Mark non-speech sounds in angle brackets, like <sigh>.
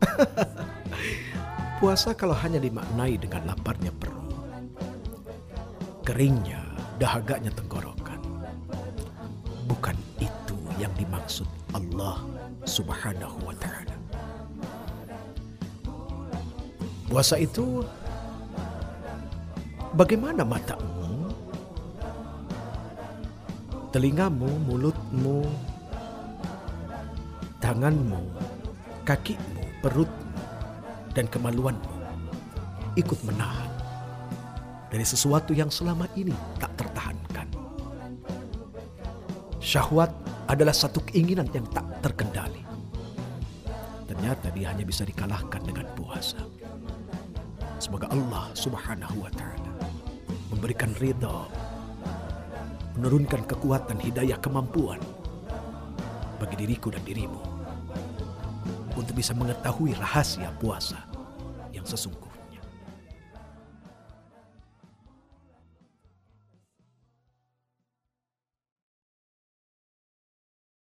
<laughs> Puasa kalau hanya dimaknai dengan laparnya perut, keringnya, dahaganya tenggorokan. Bukan itu yang dimaksud Allah Subhanahu wa taala. Puasa itu bagaimana matamu, telingamu, mulutmu, tanganmu, kakimu, perutmu, dan kemaluanmu ikut menahan dari sesuatu yang selama ini tak tertahankan. Syahwat adalah satu keinginan yang tak terkendali. Ternyata dia hanya bisa dikalahkan dengan puasa. Semoga Allah Subhanahu wa taala memberikan ridha, menurunkan kekuatan hidayah kemampuan bagi diriku dan dirimu untuk bisa mengetahui rahasia puasa yang sesungguhnya.